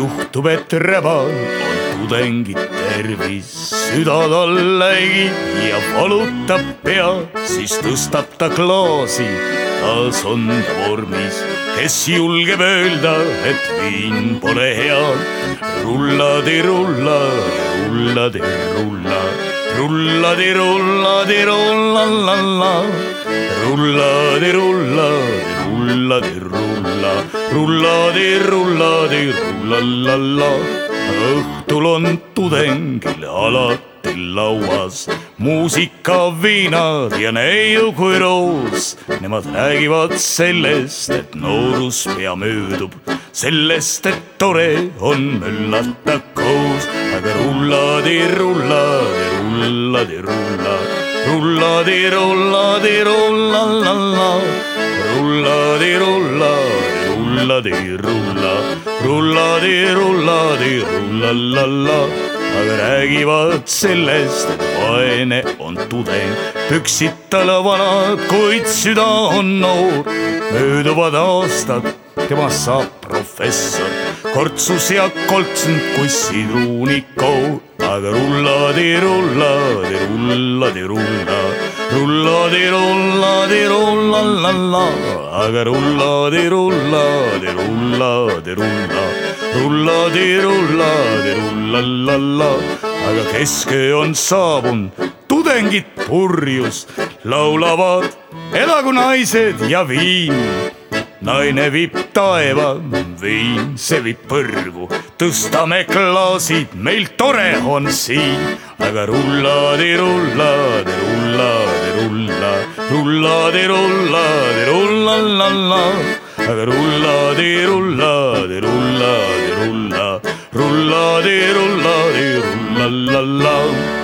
juhtub, et rebal on tudengit tervis, süda tallegi ja valutab pea, siis tõstab ta klaasi, taas on ta vormis, kes julgeb öelda, et viin pole hea. rulladi-rulla, rulladi-rulla, rulladi-rulladi-rullallalla, rulladi-rulla, rulladi-rulla, rulladi-rulladi-rullallalla. õhtul on tudengil alati lauas muusika, viinad ja neiu kui roos. Nemad räägivad sellest, et noorus pea möödub, sellest, et tore on möllata koos, aga rulladi-rulladi, rulladi-rulla, rulladi-rulladi-rullallalla, rulladi-rulladi, rulladi-rulla, rulladi-rulladi-rullallalla aga räägivad sellest, vaene on tudeng, püksid tal vanad, kuid süda on noor. mööduvad aastad, temast saab professor, kortsus ja koltsnud kui sidrunikoor. aga rulladi-rulladi, rulladi-rulla, rulladi-rulladi-rullallalla, aga rulladi-rulladi, rulladi-rulla, rulladi-rulladi, rullallalla, aga kesköö on saabunud, tudengid purjus laulavad, elagu naised ja viin naine viib taeva, viin, see viib põrgu, tõstame klaasid, meil tore on siin, aga rulladi-rulladi, rulladi-rulla, rulladi-rulladi, rullallalla, aga rulladi-rulladi, rulladi-rulla, rulladi-rulladi, rullallalla